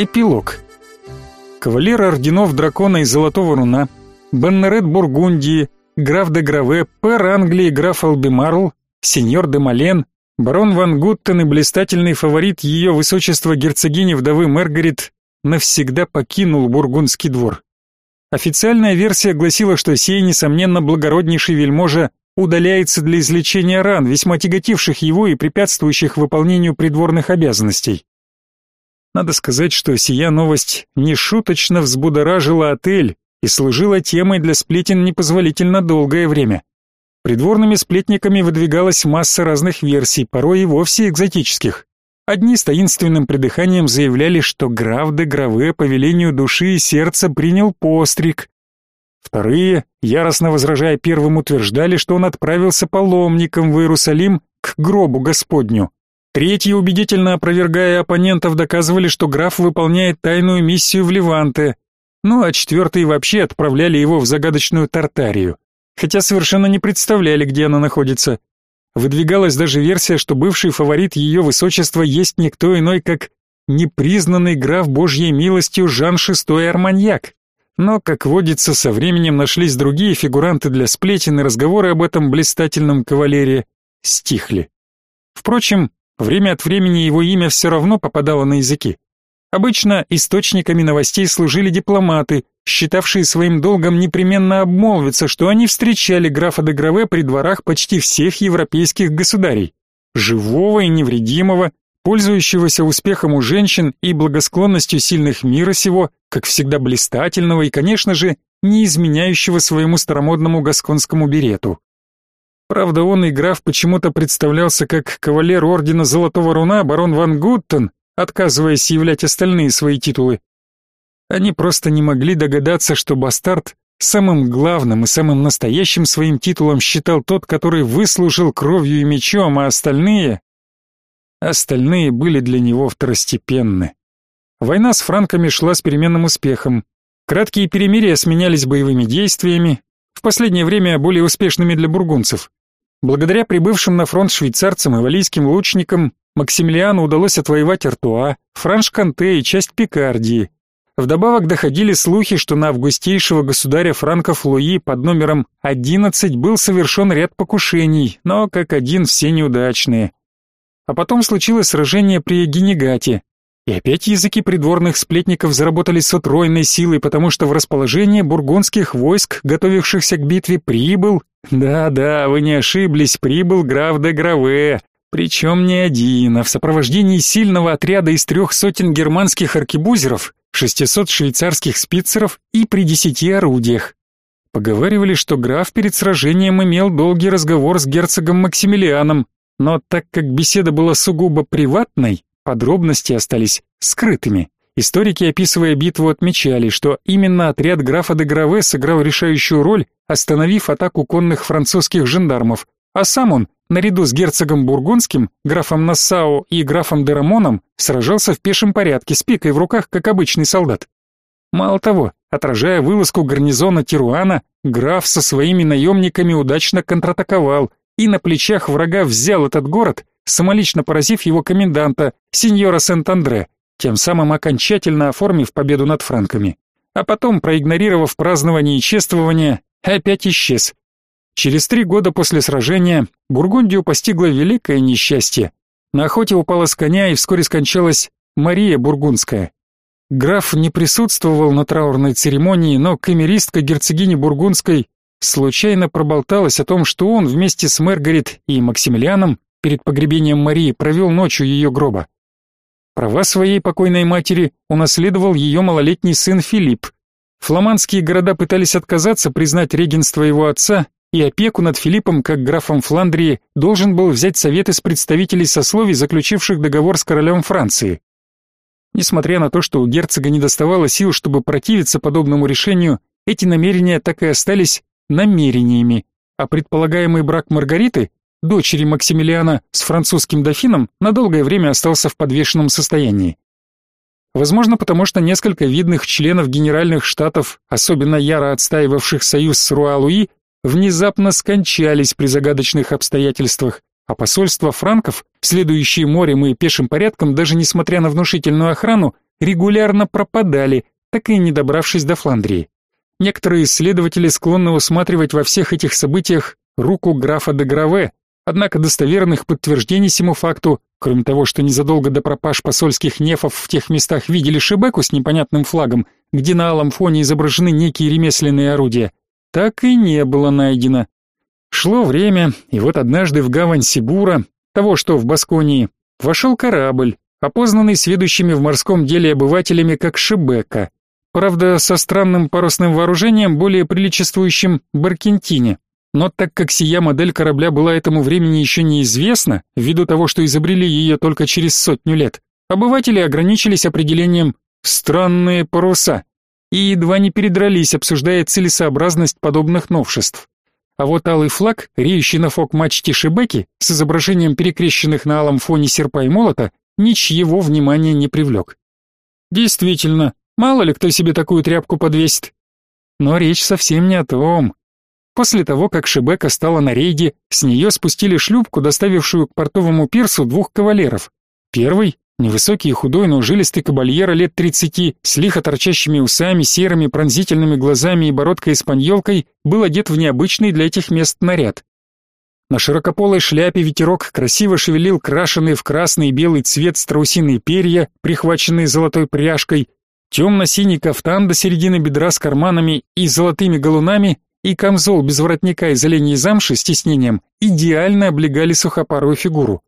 Эпилог. Кавалер орденов Дракона и Золотого Руна, Беннерет Бургундии, граф де Граве, пэр Англии граф Албимарл, сеньор де Мален, барон Ван Гуттен и блистательный фаворит ее высочества герцогини вдовы Маргарет навсегда покинул Бургундский двор. Официальная версия гласила, что сей, несомненно, благороднейший вельможа удаляется для излечения ран, весьма тяготивших его и препятствующих выполнению придворных обязанностей. Надо сказать, что сия новость нешуточно взбудоражила отель и служила темой для сплетен непозволительно долгое время. Придворными сплетниками выдвигалась масса разных версий, порой и вовсе экзотических. Одни с таинственным придыханием заявляли, что граф де Граве по велению души и сердца принял постриг. Вторые, яростно возражая первым, утверждали, что он отправился паломником в Иерусалим к гробу Господню. Третьи, убедительно опровергая оппонентов, доказывали, что граф выполняет тайную миссию в Леванте. Ну а четвертые вообще отправляли его в загадочную Тартарию, хотя совершенно не представляли, где она находится. Выдвигалась даже версия, что бывший фаворит ее высочества есть никто иной, как непризнанный граф Божьей милостью Жан VI Арманьяк. Но, как водится, со временем нашлись другие фигуранты для сплетен, и разговоры об этом блистательном кавалере стихли. Впрочем, Время от времени его имя все равно попадало на языки. Обычно источниками новостей служили дипломаты, считавшие своим долгом непременно обмолвиться, что они встречали графа де Граве при дворах почти всех европейских государей. Живого и невредимого, пользующегося успехом у женщин и благосклонностью сильных мира сего, как всегда блистательного и, конечно же, не изменяющего своему старомодному гасконскому берету. Правда, он и граф почему-то представлялся как кавалер ордена Золотого Руна барон Ван Гуттен, отказываясь являть остальные свои титулы. Они просто не могли догадаться, что бастард самым главным и самым настоящим своим титулом считал тот, который выслужил кровью и мечом, а остальные... Остальные были для него второстепенны. Война с франками шла с переменным успехом. Краткие перемирия сменялись боевыми действиями, в последнее время более успешными для бургунцев. Благодаря прибывшим на фронт швейцарцам и валийским лучникам Максимилиану удалось отвоевать Артуа, Франш-Канте и часть Пикардии. Вдобавок доходили слухи, что на августейшего государя франков Луи под номером 11 был совершен ряд покушений, но как один все неудачные. А потом случилось сражение при Генегате, и опять языки придворных сплетников заработали с утроенной силой, потому что в расположение бургундских войск, готовившихся к битве, прибыл... Да-да, вы не ошиблись, прибыл граф де Граве, причем не один, а в сопровождении сильного отряда из трех сотен германских аркебузеров, 600 швейцарских спицеров и при десяти орудиях. Поговаривали, что граф перед сражением имел долгий разговор с герцогом Максимилианом, но так как беседа была сугубо приватной, Подробности остались скрытыми. Историки, описывая битву, отмечали, что именно отряд графа де Граве сыграл решающую роль, остановив атаку конных французских жандармов, а сам он, наряду с герцогом Бургундским, графом Нассау и графом де Рамоном, сражался в пешем порядке с пикой в руках, как обычный солдат. Мало того, отражая вылазку гарнизона Тируана, граф со своими наемниками удачно контратаковал и на плечах врага взял этот город, самолично поразив его коменданта, сеньора Сент-Андре, тем самым окончательно оформив победу над франками. А потом, проигнорировав празднование и чествование, опять исчез. Через три года после сражения Бургундию постигло великое несчастье. На охоте упала с коня и вскоре скончалась Мария Бургундская. Граф не присутствовал на траурной церемонии, но камеристка герцогини Бургундской случайно проболталась о том, что он вместе с Маргарет и Максимилианом перед погребением Марии провел ночью ее гроба. Права своей покойной матери унаследовал ее малолетний сын Филипп. Фламандские города пытались отказаться признать регенство его отца, и опеку над Филиппом, как графом Фландрии, должен был взять совет из представителей сословий, заключивших договор с королем Франции. Несмотря на то, что у герцога не доставало сил, чтобы противиться подобному решению, эти намерения так и остались намерениями, а предполагаемый брак Маргариты дочери Максимилиана с французским дофином, на долгое время остался в подвешенном состоянии. Возможно, потому что несколько видных членов Генеральных Штатов, особенно яро отстаивавших союз с Руа-Луи, внезапно скончались при загадочных обстоятельствах, а посольство франков, следующие морем и пешим порядком, даже несмотря на внушительную охрану, регулярно пропадали, так и не добравшись до Фландрии. Некоторые исследователи склонны усматривать во всех этих событиях руку графа де Граве, однако достоверных подтверждений сему факту, кроме того, что незадолго до пропаж посольских нефов в тех местах видели Шебеку с непонятным флагом, где на алом фоне изображены некие ремесленные орудия, так и не было найдено. Шло время, и вот однажды в гавань Сибура, того, что в Басконии, вошел корабль, опознанный сведущими в морском деле обывателями как Шебека, правда, со странным парусным вооружением, более приличествующим Баркентине. Но так как сия модель корабля была этому времени еще неизвестна, ввиду того, что изобрели ее только через сотню лет, обыватели ограничились определением «странные паруса» и едва не передрались, обсуждая целесообразность подобных новшеств. А вот алый флаг, реющий на фок-мачте Шебеки, с изображением перекрещенных на алом фоне серпа и молота, ничьего внимания не привлек. Действительно, мало ли кто себе такую тряпку подвесит. Но речь совсем не о том. После того, как Шебека стала на рейде, с нее спустили шлюпку, доставившую к портовому пирсу двух кавалеров. Первый Невысокий и худой, но жилистый кабальера лет тридцати, с лихо торчащими усами, серыми пронзительными глазами и бородкой-испаньолкой, был одет в необычный для этих мест наряд. На широкополой шляпе ветерок красиво шевелил крашеные в красный и белый цвет страусиные перья, прихваченные золотой пряжкой, темно-синий кафтан до середины бедра с карманами и золотыми галунами и камзол без воротника из оленей замши с тиснением идеально облегали сухопарую фигуру.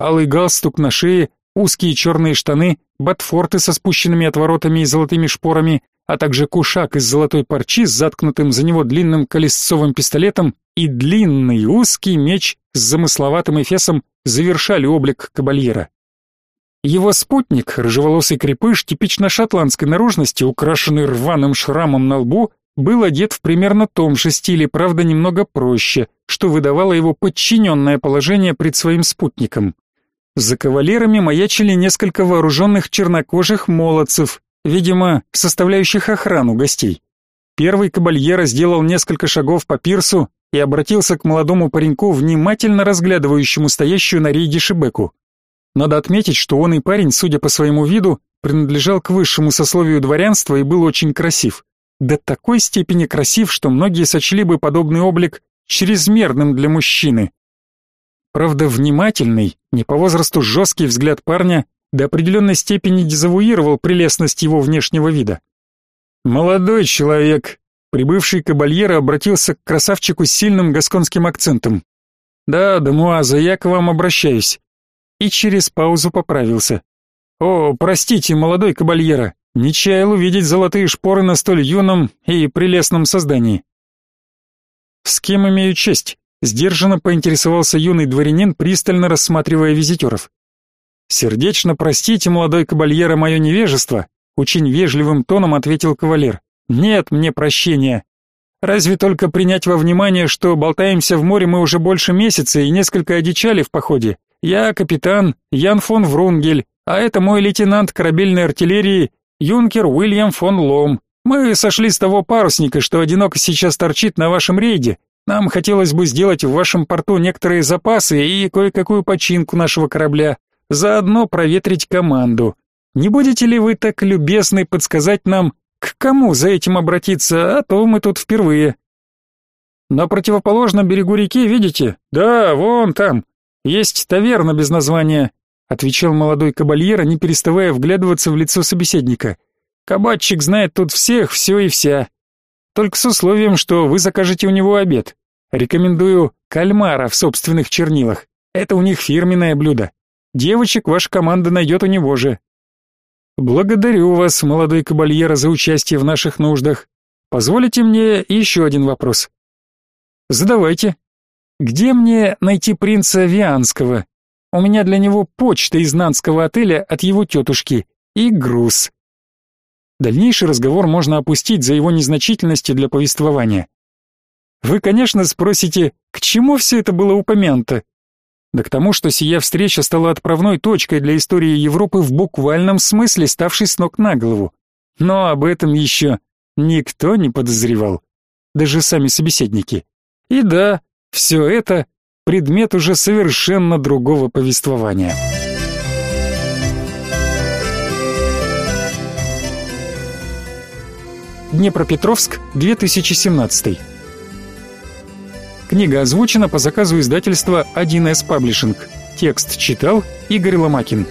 Алый галстук на шее узкие черные штаны, ботфорты со спущенными отворотами и золотыми шпорами, а также кушак из золотой парчи с заткнутым за него длинным колесцовым пистолетом и длинный узкий меч с замысловатым эфесом завершали облик кабальера. Его спутник, рыжеволосый крепыш, типично шотландской наружности, украшенный рваным шрамом на лбу, был одет в примерно том же стиле, правда немного проще, что выдавало его подчиненное положение пред своим спутником. За кавалерами маячили несколько вооруженных чернокожих молодцев, видимо, составляющих охрану гостей. Первый кабальера сделал несколько шагов по пирсу и обратился к молодому пареньку, внимательно разглядывающему стоящую на рейде Шебеку. Надо отметить, что он и парень, судя по своему виду, принадлежал к высшему сословию дворянства и был очень красив. До такой степени красив, что многие сочли бы подобный облик чрезмерным для мужчины. Правда, внимательный, не по возрасту жесткий взгляд парня до определенной степени дезавуировал прелестность его внешнего вида. «Молодой человек», прибывший кабальера обратился к красавчику с сильным гасконским акцентом. «Да, дамуаза, я к вам обращаюсь». И через паузу поправился. «О, простите, молодой кабальера, не чаял увидеть золотые шпоры на столь юном и прелестном создании». «С кем имею честь?» Сдержанно поинтересовался юный дворянин, пристально рассматривая визитеров. «Сердечно простите, молодой кабальера, мое невежество», очень вежливым тоном ответил кавалер. «Нет мне прощения. Разве только принять во внимание, что болтаемся в море мы уже больше месяца и несколько одичали в походе. Я капитан Ян фон Врунгель, а это мой лейтенант корабельной артиллерии юнкер Уильям фон Лом. Мы сошли с того парусника, что одиноко сейчас торчит на вашем рейде, нам хотелось бы сделать в вашем порту некоторые запасы и кое-какую починку нашего корабля, заодно проветрить команду. Не будете ли вы так любезны подсказать нам, к кому за этим обратиться, а то мы тут впервые. На противоположном берегу реки, видите? Да, вон там. Есть таверна без названия, отвечал молодой кабальера, не переставая вглядываться в лицо собеседника. Кабачик знает тут всех, все и вся. Только с условием, что вы закажете у него обед. Рекомендую кальмара в собственных чернилах. Это у них фирменное блюдо. Девочек ваша команда найдет у него же. Благодарю вас, молодой кабальера, за участие в наших нуждах. Позволите мне еще один вопрос. Задавайте. Где мне найти принца Вианского? У меня для него почта из нанского отеля от его тетушки и груз. Дальнейший разговор можно опустить за его незначительностью для повествования. Вы, конечно, спросите, к чему все это было упомянуто? Да к тому, что сия встреча стала отправной точкой для истории Европы в буквальном смысле, ставшей с ног на голову. Но об этом еще никто не подозревал, даже сами собеседники. И да, все это предмет уже совершенно другого повествования. Днепропетровск, 2017. Книга озвучена по заказу издательства 1С Publishing. Текст читал Игорь Ломакин.